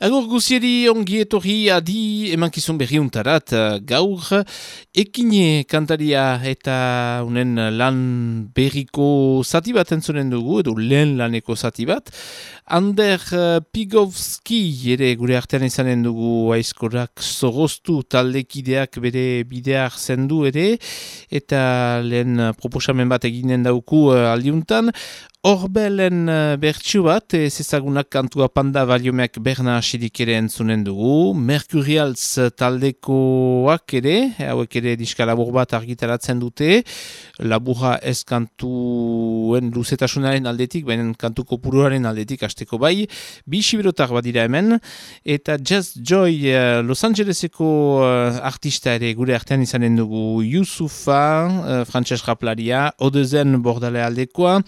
Agur guzieri ongi etorri adi emankizun berriuntarat uh, gaur. Ekine kantaria eta unen lan berriko zati bat entzunen dugu edo lehen laneko zati bat. Ander uh, Pigovski ere gure artean izanen dugu aizkorak zoroztu taldekideak bere bideak zendu ere eta lehen proposamen bat eginen dauku uh, aldiuntan Horbelen uh, bertsu bat, ez ezagunak kantua panda baliomeak berna asirik ere entzunen dugu. Mercurials taldekoak ere, hauek ere diska labur bat argitaratzen dute. Laburra ez kantuen luzetasunaren aldetik, baina kantu kopuruaren aldetik hasteko bai. Bi siberotar bat hemen. Eta Jazz Joy Los Angeleseko artista ere gure artean izanen dugu Yusufa, frantses raplaria, Odezen bordale aldekoa.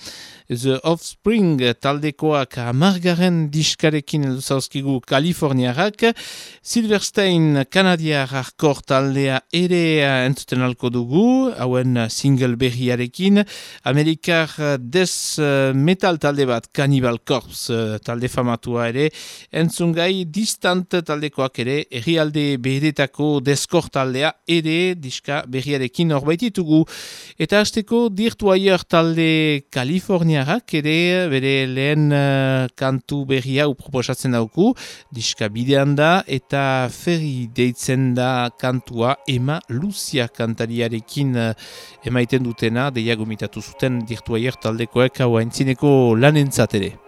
The Offspring taldekoak amargaren diskarekin zauzkigu Kaliforniarak. Silverstein kanadiar arkor taldea ere entzuten alko dugu, hauen single berriarekin. Amerikar des metal talde bat, Cannibal Corpse talde famatua ere. Entzungai distant taldekoak ere, herrialde behiretako deskor taldea ere diska berriarekin horbaititugu. Eta hasteko Dirtwire talde Kalifornia Espainiarrak ere bere lehen uh, kantu berri hau proposatzen dauku, diska bidean da eta ferri deitzen da kantua Ema Lucia kantariarekin uh, emaiten dutena, deia gomitatu zuten dirtuaier taldekoek hau haintzineko lanentzat ere.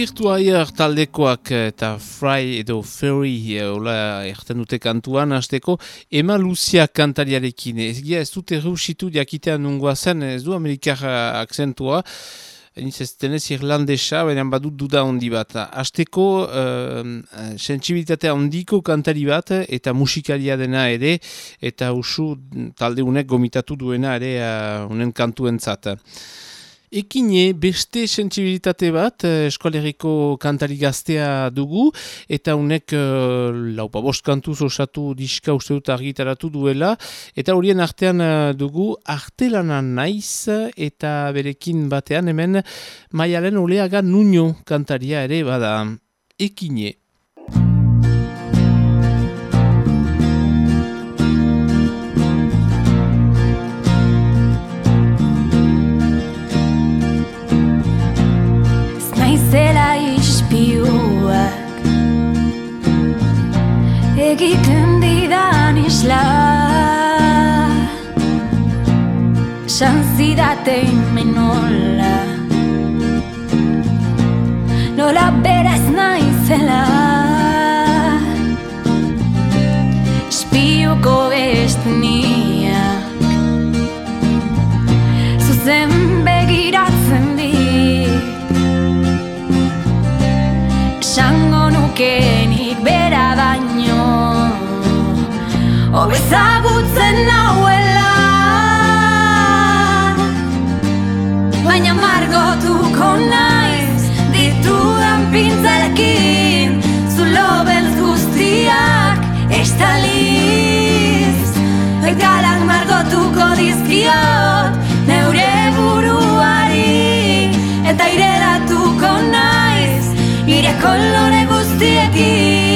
Dirtuaier taldekoak eta Fry edo Ferry hola erten dute kantuan hasteko Ema Lucia kantariarekin. Ez, ez dute reusitu diakitean nungoa zen, ez du amerikar akzentua. Eniz ez denez irlandesa, baina badut duda handi bat. Hasteko uh, sensibilitatea handiko kantari bat eta musikalia dena ere eta usu talde unek gomitatu duena ere uh, unen kantuentzat. Ekine beste sensibilitate bat eskoleriko kantari gaztea dugu eta unek uh, laupa bost kantuz osatu diska uste dut argitaratu duela eta horien artean uh, dugu artelana naiz eta berekin batean hemen maialen oleaga nuño kantaria ere bada ekine. Egiten didan isla. San zidatein menola. Nola beraz naizela Espiuko bestniak Obezagutzen nauela. Baina margotuko naiz Ditudan pintzalekin Zulo beltz guztiak Estaliz. Egalak margotuko dizkiot Neure buruari Eta ireratuko naiz Ire kolore guztiekin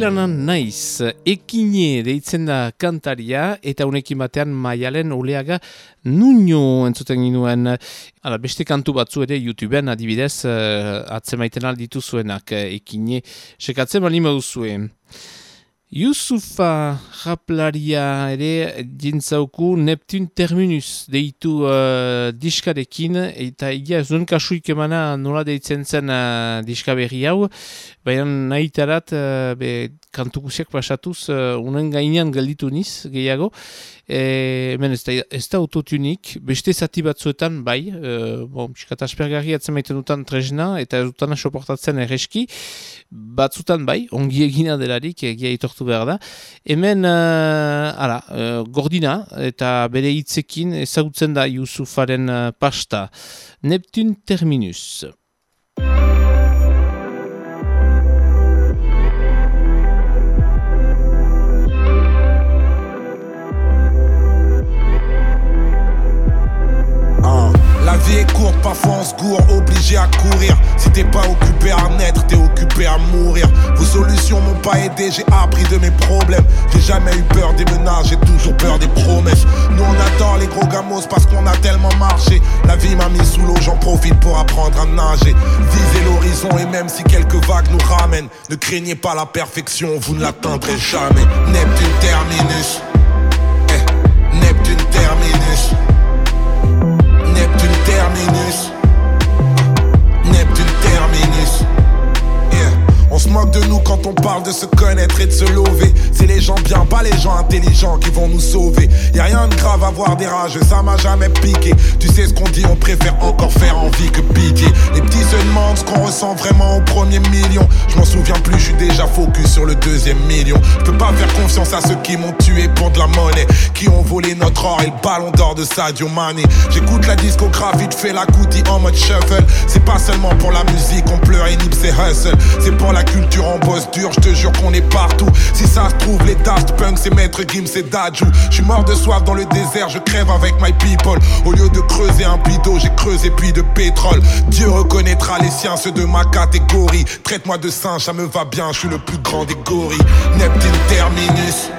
Artelanan naiz, ekine deitzen da kantaria eta unekin batean maialen oleaga nuño entzuten ginuen. Ala, beste kantu batzu ere YouTubean adibidez uh, atzemaiten alditu zuenak uh, ekine. Sekatzen bali moduzuen. Yusufa raplaria ere jintzauku Neptun Terminus deitu uh, diskarekin eta egia zuen kasuik emana nola deitzen zen uh, diska berri hau baina nahi tarat uh, kantukusiak pasatuz uh, unen gainean galditu niz gehiago E, hemen ez da, ez da autotunik, beste zati batzuetan, bai, e, bon, piskat aspergarri atzen maiten dutan tresna, eta ez dutana soportatzen erreski, batzutan bai, ongi egina delarik, egia hartu behar da. Hemen, uh, ara, uh, gordina eta bere hitzekin ezagutzen da Yusufaren uh, pasta. Neptun terminus. Vie est courte, parfois on se court, obligé à courir. Si t'es pas occupé à naître, t'es occupé à mourir. Vos solutions m'ont pas aidé, j'ai appris de mes problèmes. J'ai jamais eu peur des menaces, j'ai toujours peur des promesses. Nous on adore les gros gamos parce qu'on a tellement marché. La vie m'a mis sous l'eau, j'en profite pour apprendre à nager. Visez l'horizon et même si quelques vagues nous ramènent, ne craignez pas la perfection, vous ne l'atteindrez jamais. Neptune terminus. Eh, Neptune terminus. I mean this. Se moque de nous quand on parle de se connaître et de se lever. C'est les gens bien, pas les gens intelligents qui vont nous sauver. Y a rien de grave à voir des rages, ça m'a jamais piqué. Tu sais ce qu'on dit, on préfère encore faire envie que pitié. Les petits se demandent ce qu'on ressent vraiment au premier million. Je m'en souviens plus, je suis déjà focus sur le deuxième million. Je peux pas faire confiance à ceux qui m'ont tué pour de la monnaie, qui ont volé notre or et le ballon d'or de Sadio Mane. J'écoute la discographie, de fais la en mode shuffle. C'est pas seulement pour la musique, on pleure et nip c'est hustle. C'est pour la culture en dur, je te jure qu'on est partout. Si ça se trouve, les Daft Punk, c'est Maître Gim, c'est Daju. Je suis mort de soif dans le désert, je crève avec my people. Au lieu de creuser un bidon, j'ai creusé puis de pétrole. Dieu reconnaîtra les siens, ceux de ma catégorie. Traite-moi de singe, ça me va bien, je suis le plus grand des gorilles. Neptune terminus.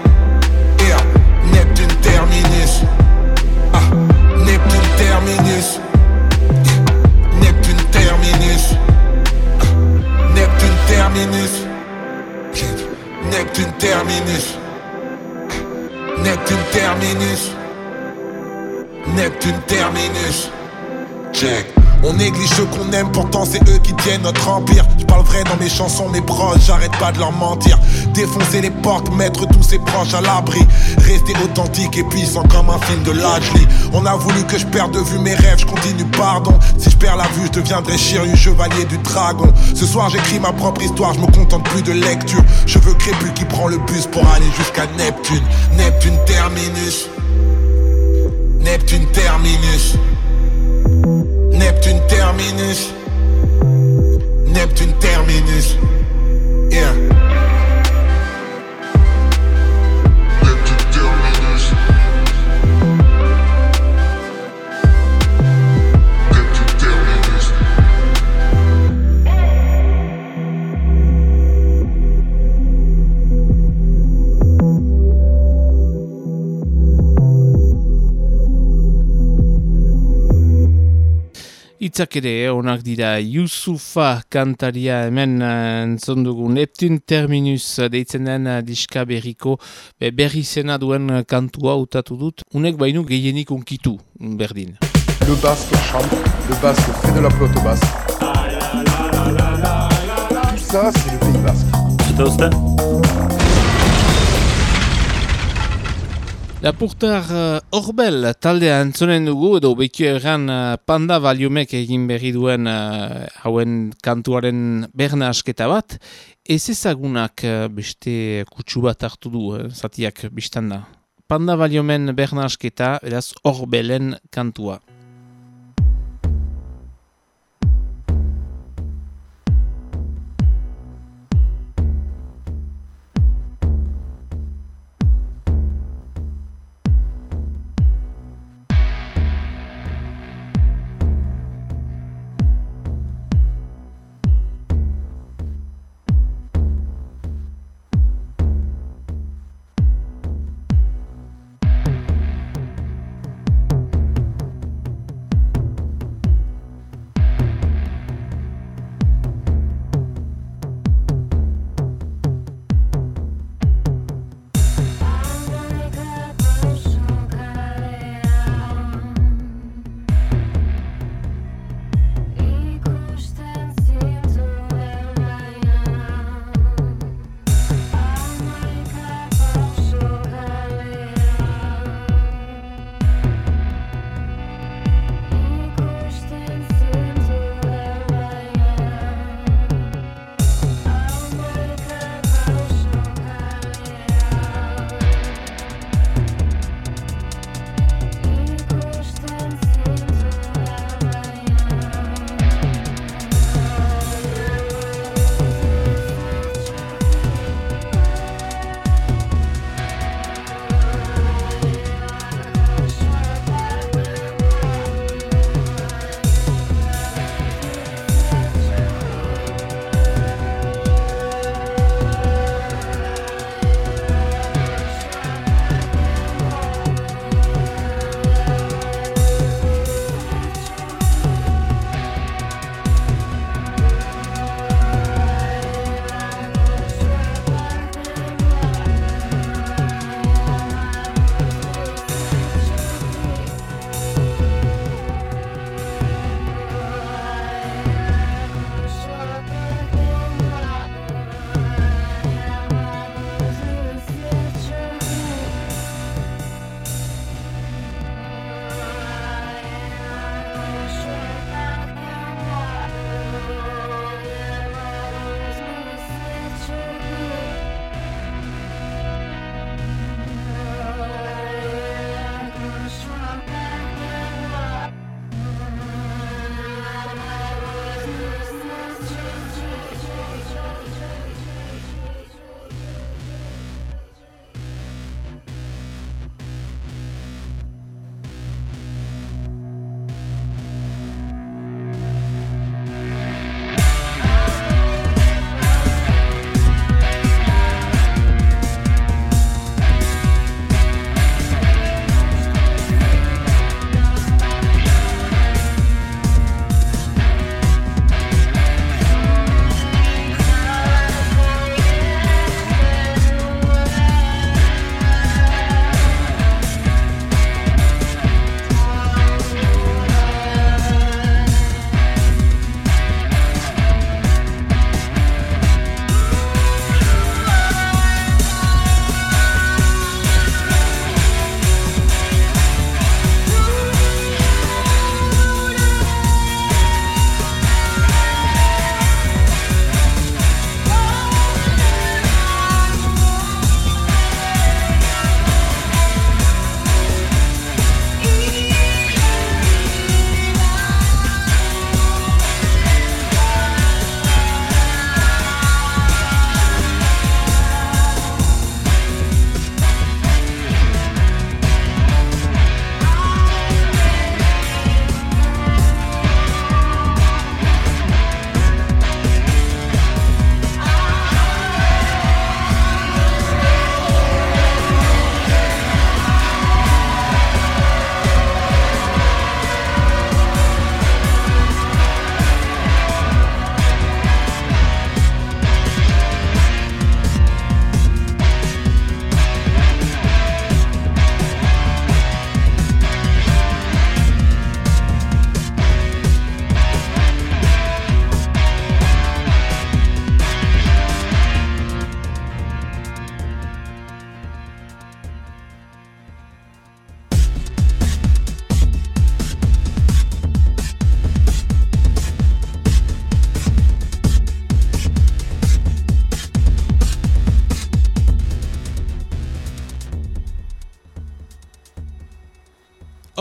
Pourtant c'est eux qui tiennent notre empire. Je parle vrai dans mes chansons, mes proches, j'arrête pas de leur mentir. Défoncer les portes, mettre tous ses proches à l'abri. Rester authentique et puissant comme un film de Lajli. On a voulu que je perde de vue mes rêves, je continue, pardon. Si je perds la vue, je deviendrai Shiryu, chevalier du dragon. Ce soir j'écris ma propre histoire, je me contente plus de lecture. Je veux crépule qui prend le bus pour aller jusqu'à Neptune. Neptune terminus. Neptune terminus. Neptune terminus. Neptune terminus. Yeah. Itzak ere, eh, onak dira, Yusufa kantaria hemen uh, entzon dugu Neptun Terminus eh, deitzen den diska berriko be, berri zena duen kantua utatu dut. Unek bainu gehienik unkitu, berdin. Le basque chante, le basque fait de la flotte basse. Tout ça, c'est le Pays basque. Lapurtar uh, Orbel taldea entzonen dugu edo bekio erran uh, panda baliumek egin berri duen uh, hauen kantuaren berna asketa bat. Ez ezagunak uh, beste kutsu bat hartu du, uh, zatiak biztanda. Panda baliomen berna asketa, eraz Orbelen kantua.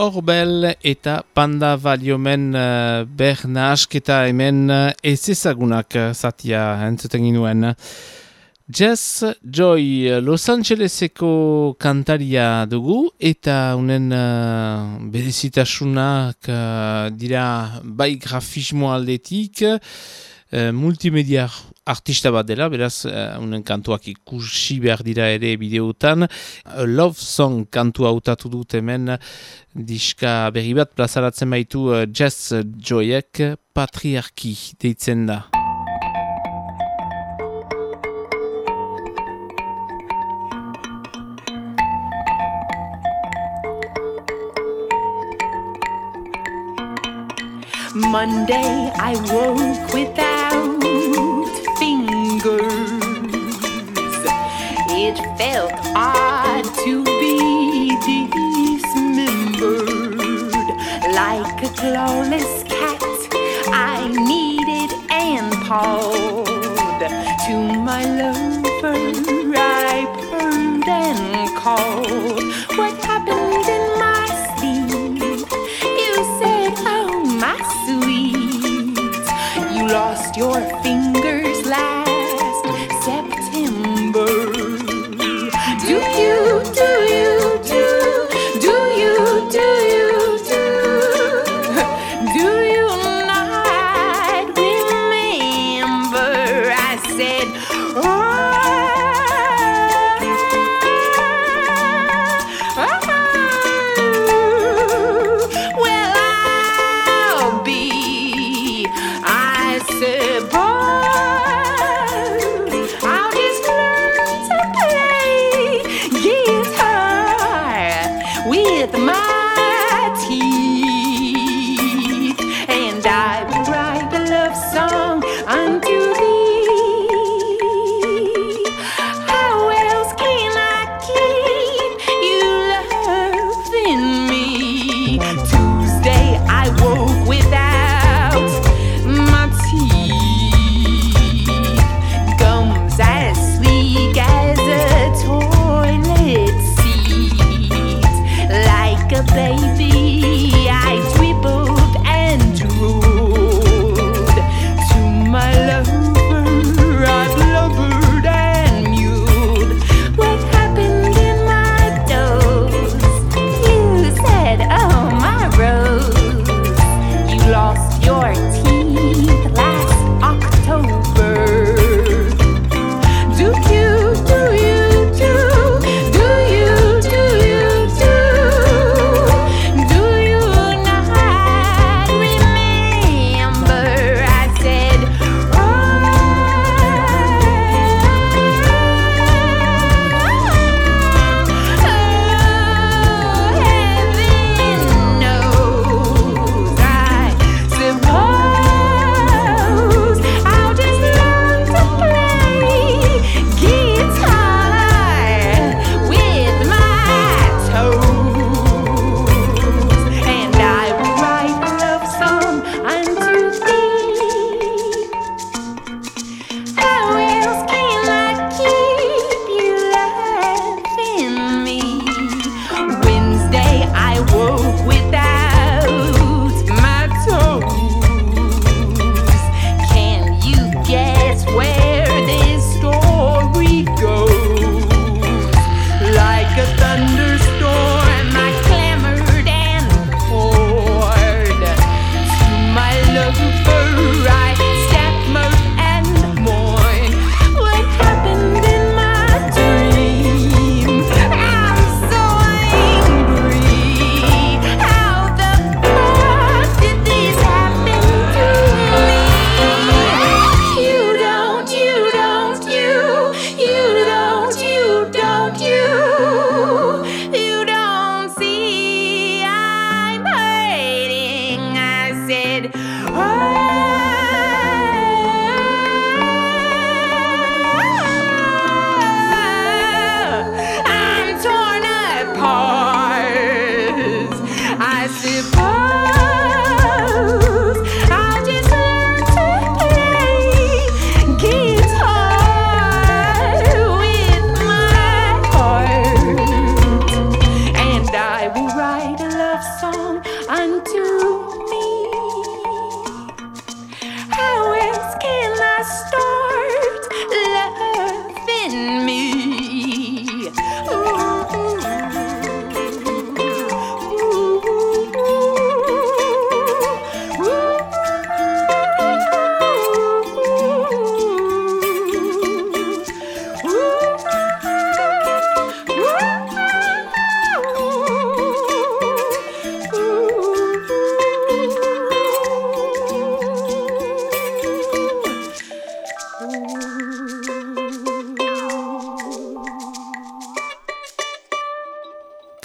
Orbel eta Panda Valiomen uh, berna asketa hemen uh, ez ezagunak uh, zatia entzuten ginuen. Jazz Joy Los Angeleseko kantaria dugu eta unen uh, berezitasunak uh, dira bai grafismo aldetik, uh, multimedia artista bat dela, beraz, uh, kantuak ikusi behar dira ere bideotan. Love Song kantua utatu dut hemen diska berri bat plazaratzen baitu uh, Jazz Joyek patriarki deitzen da. Monday I woke without It felt odd to be dismembered like a clawless cat. I needed and pawed to my lover. I purred and called. What happened in my sleep? You said, Oh, my sweet, you lost your fingers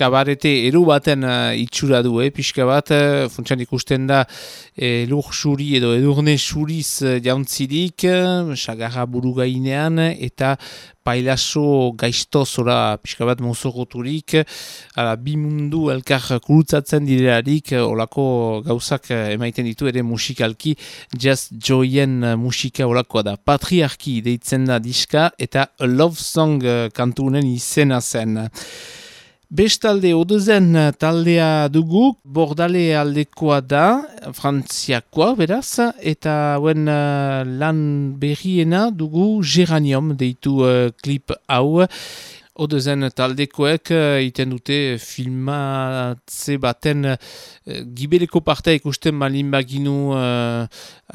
kabarete eru baten uh, itxura du, eh, pixka bat, uh, funtsan ikusten da eh, lur suri edo edurne suriz uh, jauntzirik, uh, sagarra buru gainean, eta pailaso gaiztozora pixka bat mozogoturik, ala, bi mundu elkar kurutzatzen direlarik, olako gauzak emaiten ditu ere musikalki, jazz joyen musika olakoa da. Patriarki deitzen da diska, eta Love Song uh, kantunen izena zen. Bestalde odezen taldea dugu, bordale aldekoa da, frantziakoa beraz, eta hauen uh, lan berriena dugu geranium deitu uh, klip hau. Odezen taldekoek uh, iten dute filmatze baten uh, gibeleko partea ikusten balin baginu uh,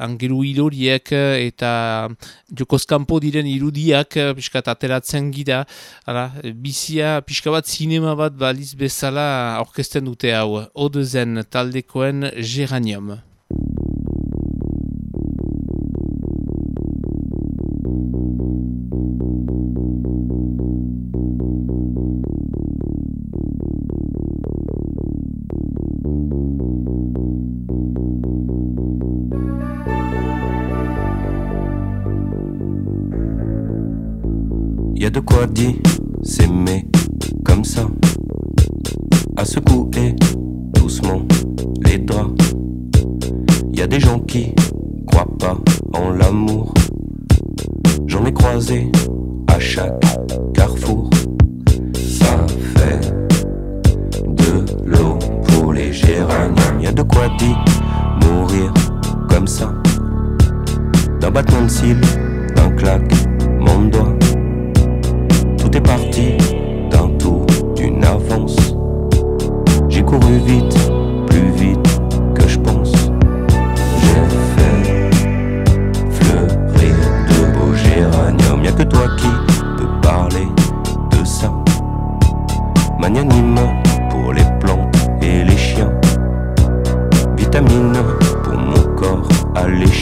angelu hiloriek eta jokoskampo diren irudiak uh, piskat ateratzen gira. Ara, bizia pixka bat zinema bat baliz bezala orkesten dute hau. Odezen taldekoen geranium. De quoi dire, s'aimer comme ça, à secouer doucement les draps. Y a des gens qui croient pas en l'amour. J'en ai croisé à chaque carrefour. Ça fait de l'eau pour les géraniums. Y a de quoi dire, mourir comme ça, d'un battement de cils, d'un claque, mon doigt est parti d'un tour, d'une avance. J'ai couru vite, plus vite que je pense. J'ai fait fleurir de beaux géraniums. Y'a que toi qui peux parler de ça. Magnanime pour les plantes et les chiens. Vitamine pour mon corps alléché.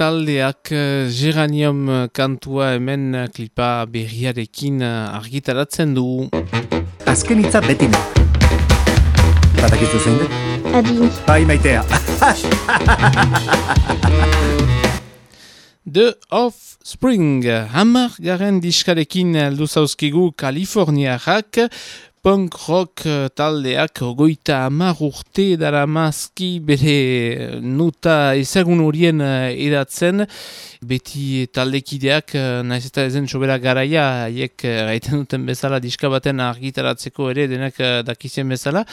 Taldeak eh, geranium kantua hemen klipa berriarekin eh, argitaratzen du. Azken hitza beti ne. Batakizu zein dut? Adi. Bai maitea. The Offspring, hamar garen diskarekin aldu zauzkigu Kaliforniarrak, punk rock eh, taldeak goita amar urte dara mazki bere nuta ezagun horien edatzen. Beti taldekideak, nahiz eta ezen sobera garaia, haiek gaiten duten bezala diska baten argitaratzeko ere denak dakizien bezala.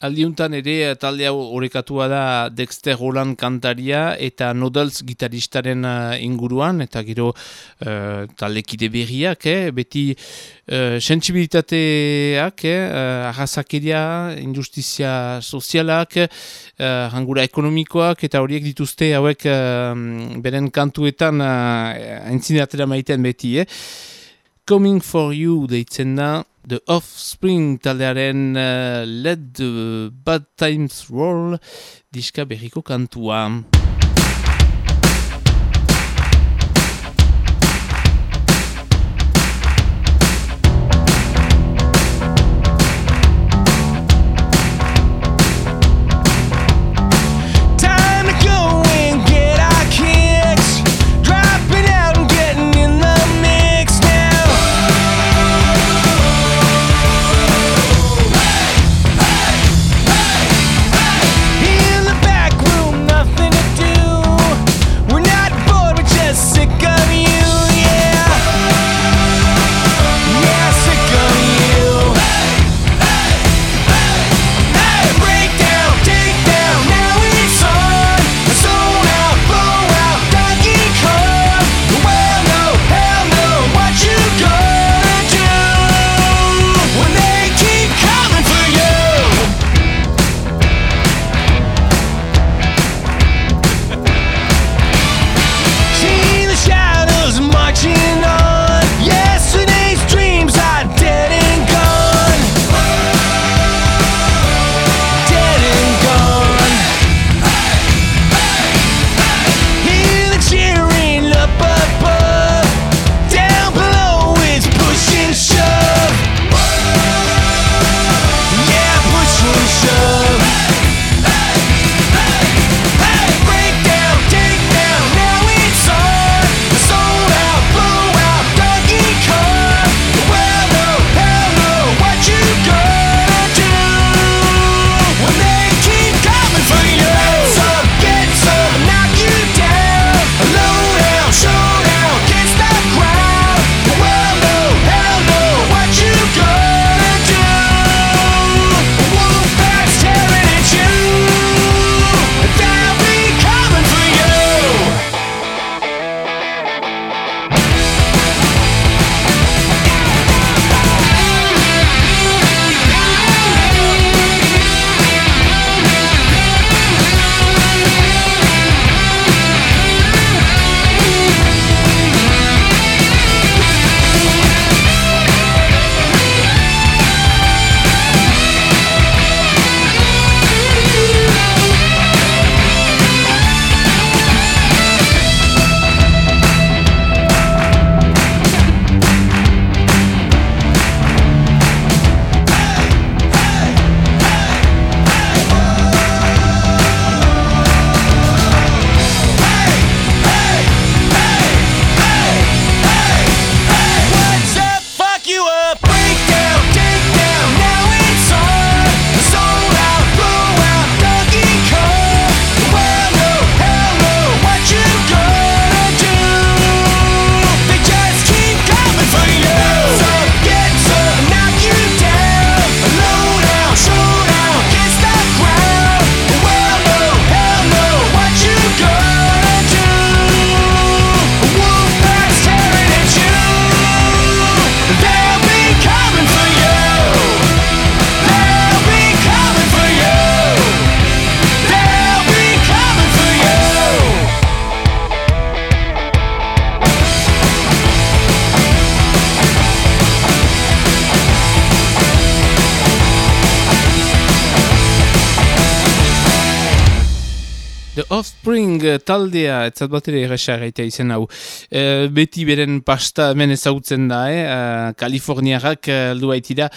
Aldiuntan ere eh, talde hau horrekatua da Dexter Roland kantaria eta Nodals gitaristaren uh, inguruan eta gero uh, taldekide berriak, eh? beti uh, sensibilitateak, eh? arrazakeria, injustizia sozialak, uh, hangura ekonomikoak eta horiek dituzte hauek uh, beren kantuetan uh, maiten beti. Eh? Coming for you deitzen da The Offspring taldearen uh, Let the Bad Times Roll diska berriko kantua. Taldea, ez zat bat ere erresa izen hau. E, beti beren pasta hemen ezagutzen da, eh? Kaliforniarrak aldu baitira.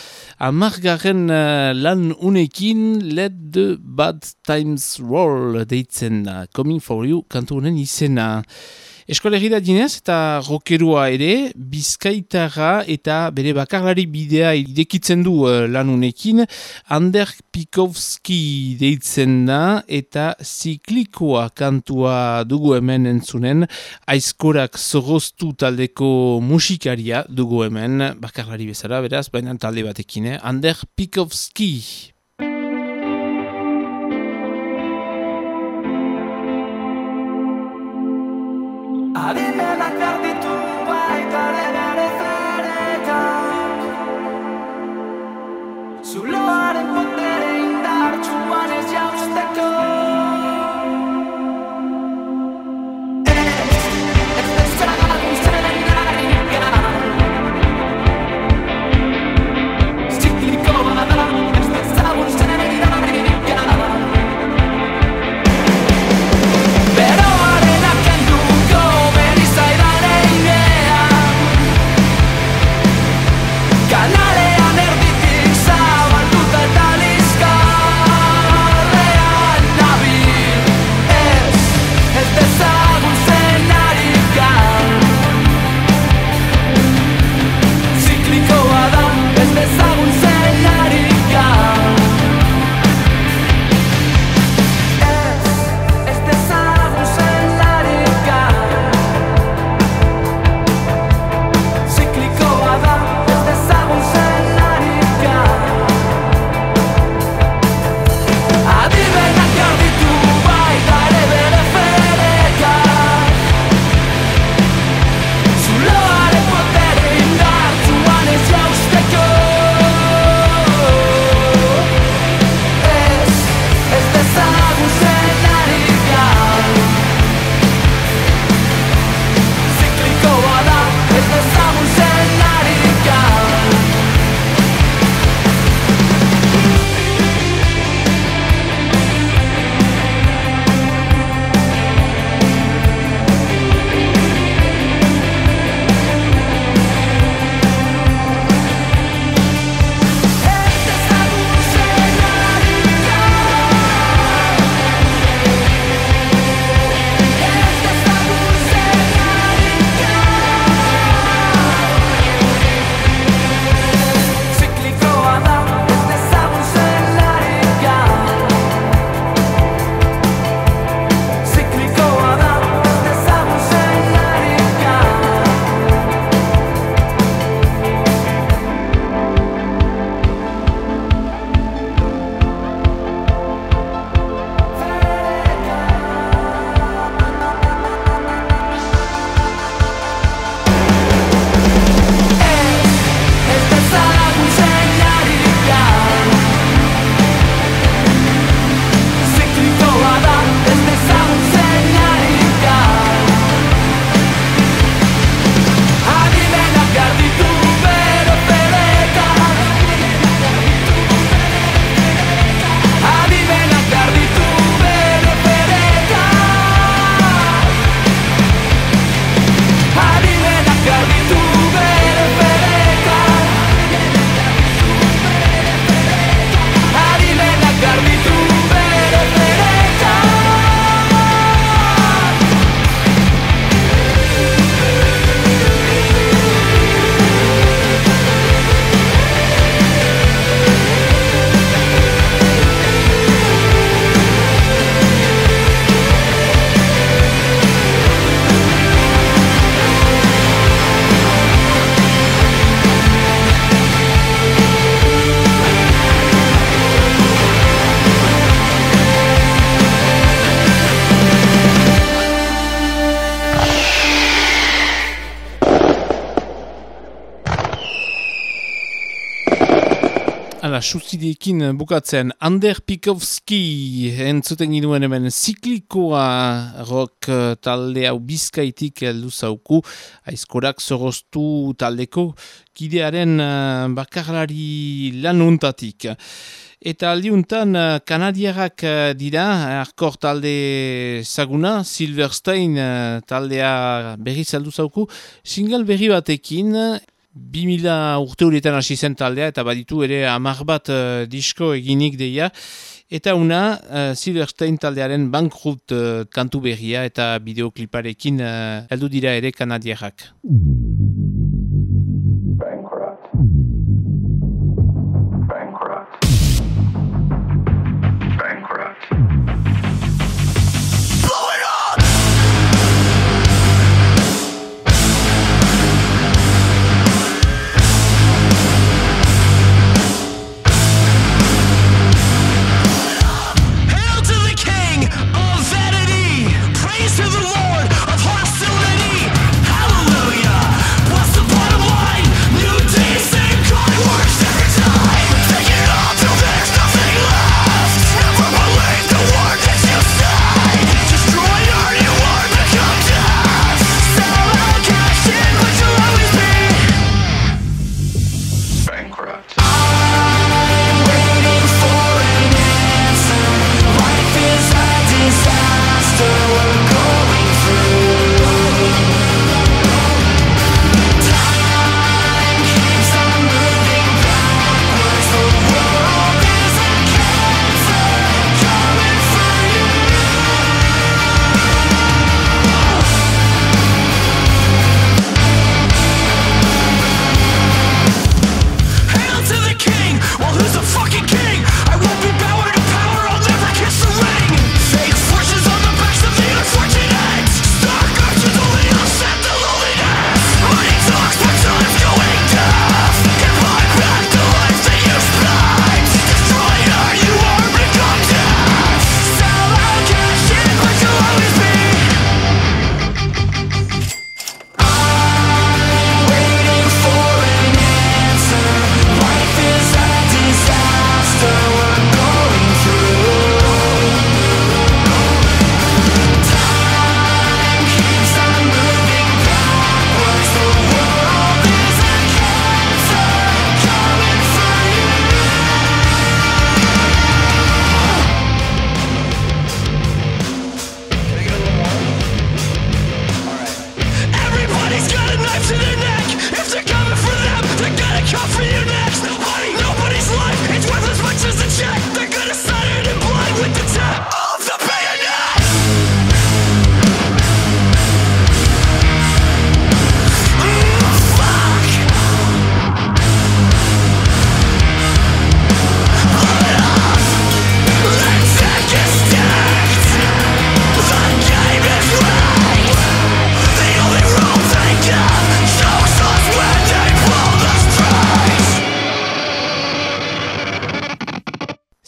Amargarren uh, lan unekin Let the Bad Times Roll deitzen da. Coming for you, kantu honen izena. Eskolegira dinez eta rokerua ere, bizkaitara eta bere bakarlari bidea idekitzen du uh, lanunekin, Ander Pikovski deitzen da eta ziklikoa kantua dugu hemen entzunen, aizkorak zoroztu taldeko musikaria dugu hemen, bakarlari bezala, beraz, baina talde batekin, eh? Ander Pikovski. Suzideekin bukatzen. Ander Pikovski entzuten ginuen hemen ziklikoa rock eh, talde hau bizkaitik luzauku aizkorak zoroztu taldeko kidearen uh, bakarlari lanuntatik. Eta aldiuntan uh, kanadiarrak dira, arkor talde zaguna, Silverstein taldea berri zaldu zauku, single berri batekin, 2000 urte horietan hasi zen taldea eta baditu ere amar bat uh, disko eginik deia Eta una, uh, Silverstein taldearen bankrut uh, kantu berria eta bideokliparekin uh, heldu dira ere kanadiarrak.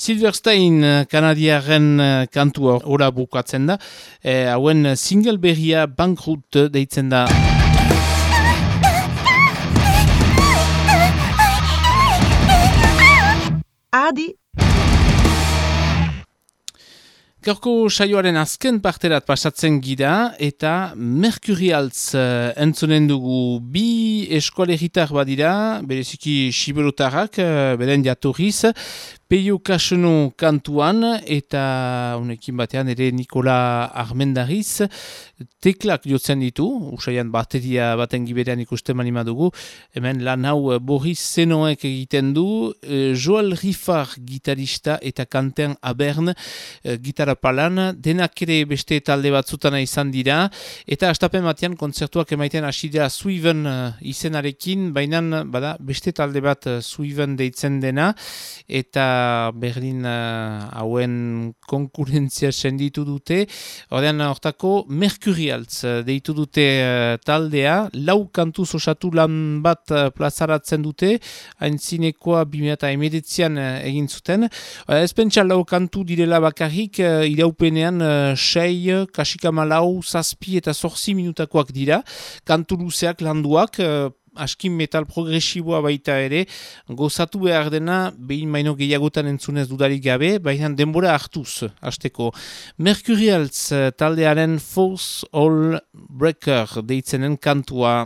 Silverstein eh, kanadiaren eh, kantua ora bukatzen da. E, hauen single berria bankrut deitzen da. Adi. Gaurko saioaren azken parterat pasatzen gira eta Merkurialtz entzonen dugu bi eskolegitar badira, bereziki siberotarrak, beren jatorriz, Peio Kaseno kantuan eta unekin batean ere Nikola Armendariz teklak jotzen ditu, usaian bateria baten giberean ikusten manima dugu, hemen lan hau Boris Zenoek egiten du, eh, Joel Riffar gitarista eta kantean Abern eh, gitarra palan, denak ere beste talde batzutana izan dira, eta astapen batean kontzertuak emaiten hasi dira Suiven eh, izenarekin, baina bada beste talde bat Suiven deitzen dena, eta Berlin uh, hauen konkurentzia senditu dute. Hordean hortako Merkurialtz uh, deitu dute uh, taldea. Lau kantu osatu lan bat plazaratzen dute. Hain zinekoa bimeta emedetzian uh, egin zuten. Ez pentsa lau kantu direla bakarrik iraupenean uh, sei, kasikama lau, zazpi eta zorzi minutakoak dira. Kantu luzeak landuak askin metal progresiboa baita ere, gozatu behar dena, behin maino gehiagotan entzunez dudarik gabe, baina denbora hartuz, hasteko. Mercurialz taldearen Force All Breaker deitzenen kantua.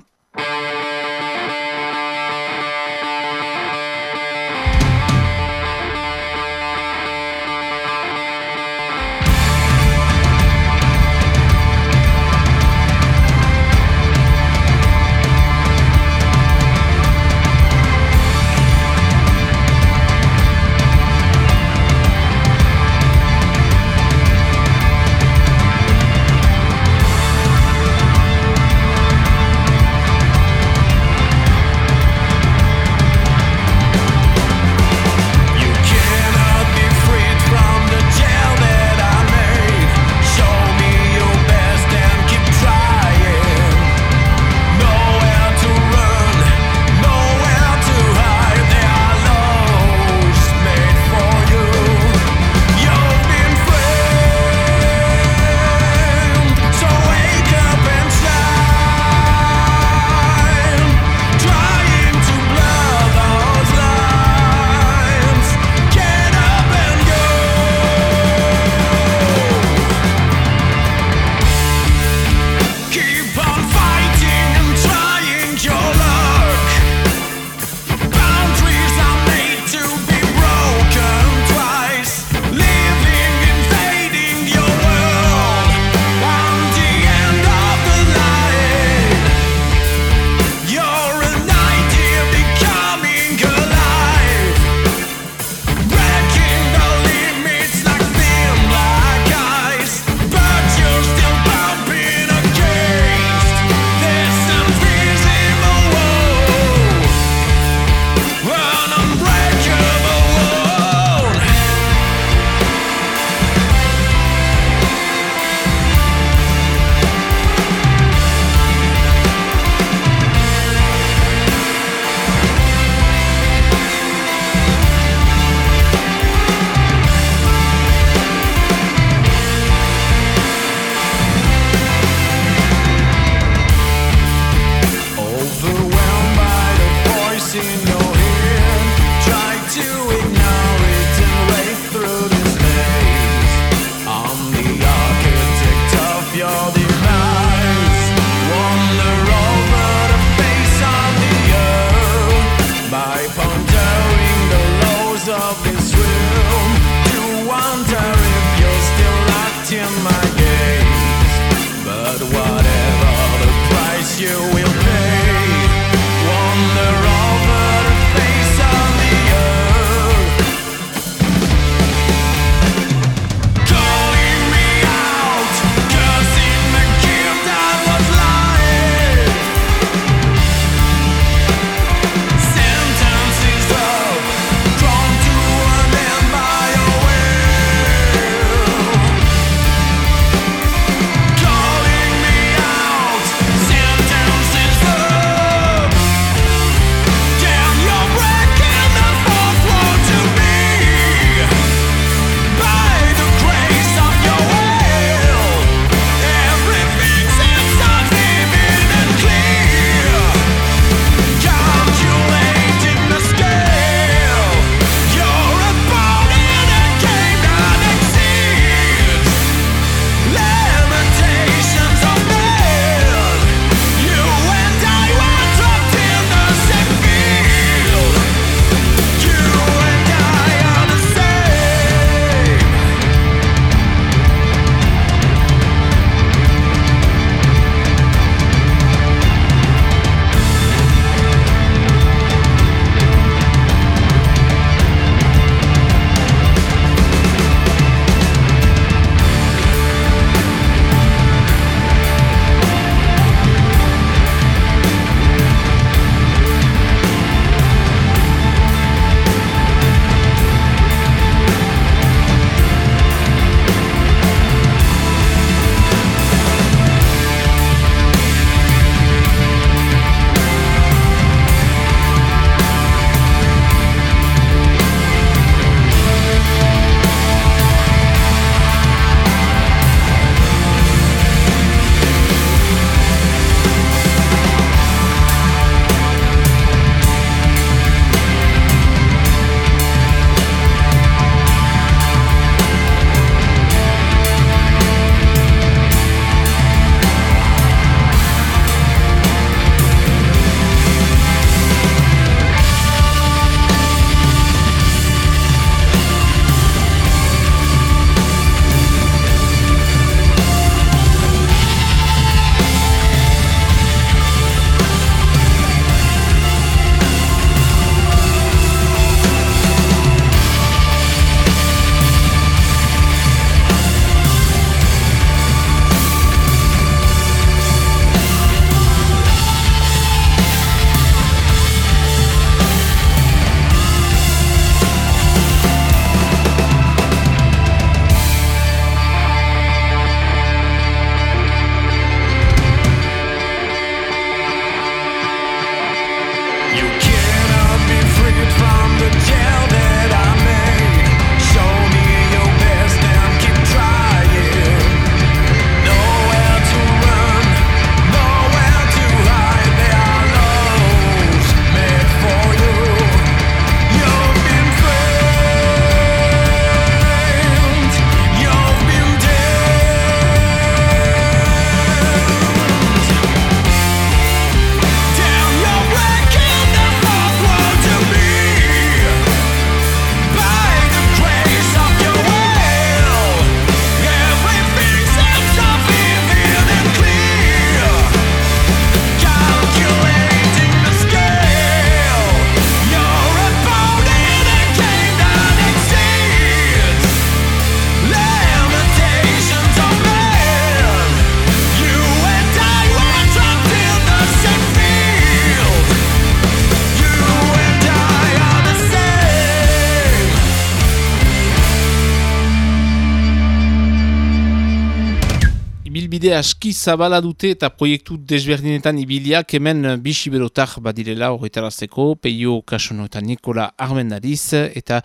Aski zabala dute eta proiektu desberdinetan ibiliak hemen bisiberotak badirela horretarazteko, peio kasono eta Nikola Armendariz eta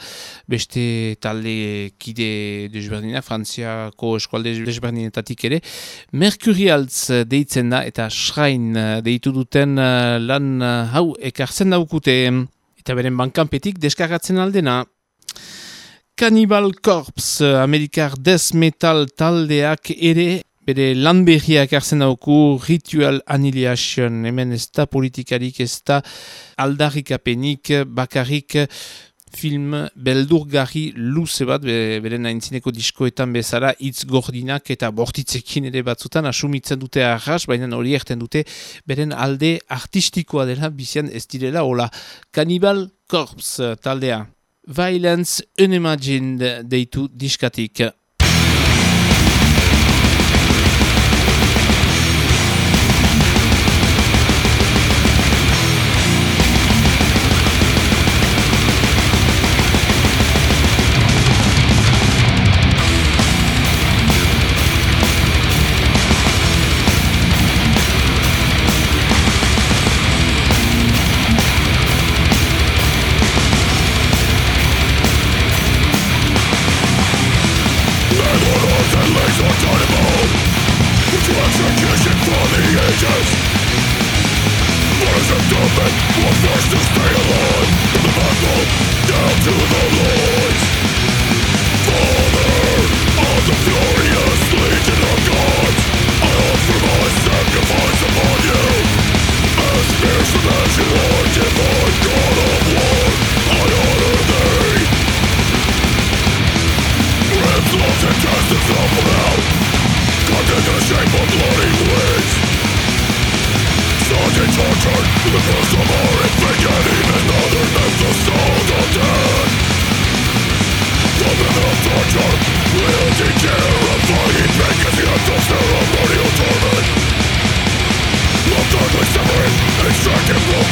beste talde kide desberdina, Frantziako eskualde desberdinetatik ere, Merkurialtz deitzen da eta Schrein deitu duten lan hau ekartzen daukute eta beren bankanpetik deskargatzen aldena. Cannibal Corpse, Amerikar Death Metal taldeak ere bere lanberriak hartzen dauku Ritual Annihilation, hemen ez da politikarik, ez da aldarrikapenik, bakarrik film beldurgarri luze bat, beren aintzineko diskoetan bezala, hitz gordinak eta bortitzekin ere batzutan asumitzen dute arras, baina hori erten dute beren alde artistikoa dela, bizian ez direla, hola, Cannibal Corpse taldea. Violence Unimagined deitu diskatik.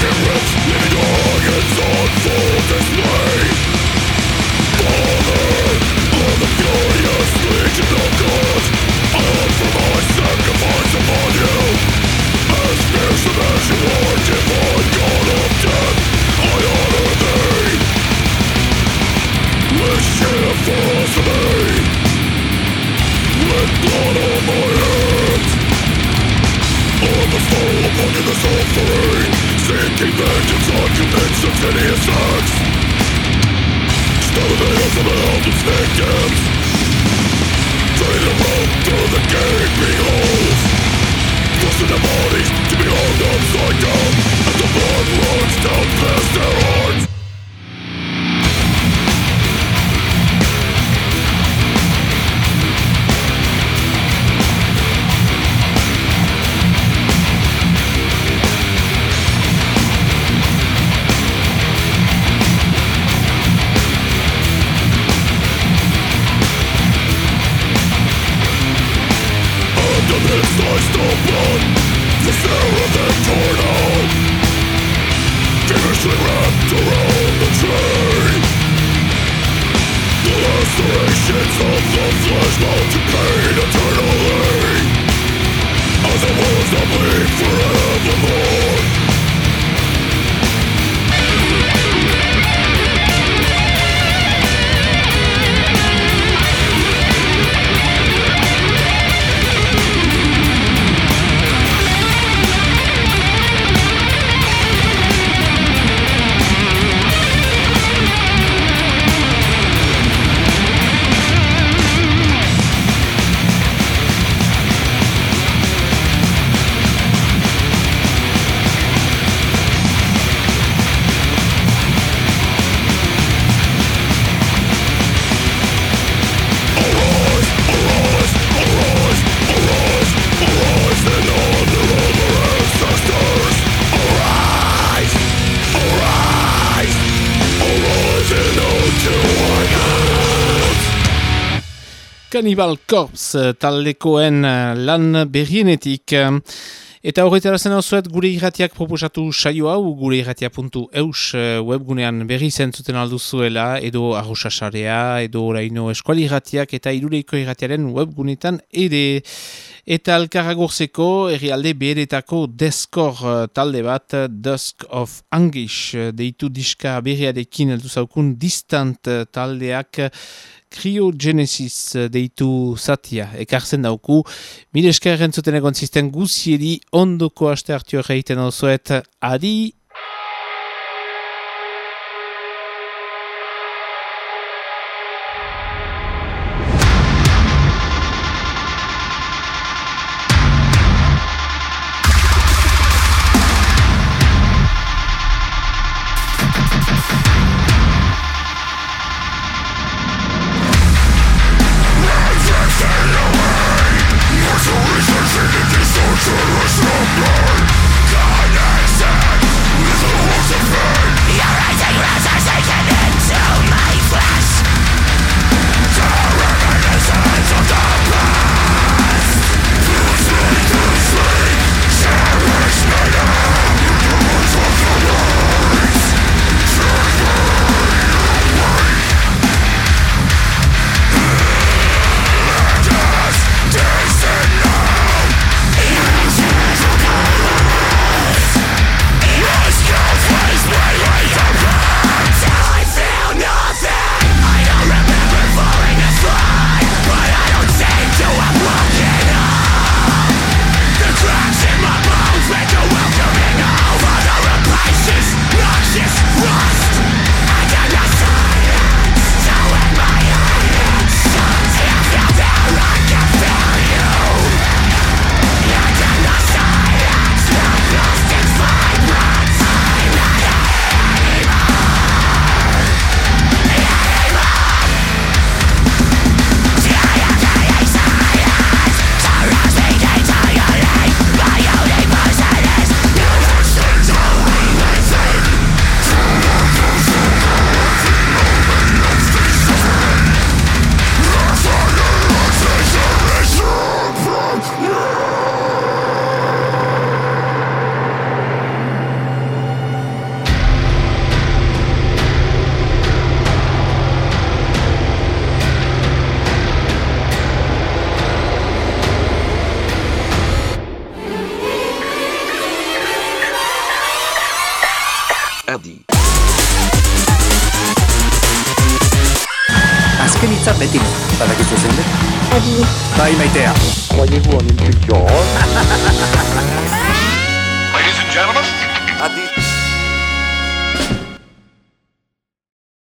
broken roots, living Seeking vengeance on commits of hideous acts Starving the an of its victims. Turning a rope through the gaping holes, Forcing their bodies to be hung upside down As the blood runs down past their hearts. Cannibal Corpse eh, taldekoen eh, lan berrienetik. Eta horretara zen hau gure irratiak proposatu saio hau, gure irratia.eus eh, webgunean berri zentzuten alduzuela, edo arrosasarea, edo oraino eskuali irratiak eta irureiko irratiaren webgunetan ere. eta alkaragorzeko herrialde beretako deskor talde bat Dusk of Angish deitu diska berriarekin eldu zaukun distant taldeak Cryogenesis deitu zatia ekartzen dauku. Mire esker entzuten egon zisten guzieri ondoko aste hartio egiten osoet adi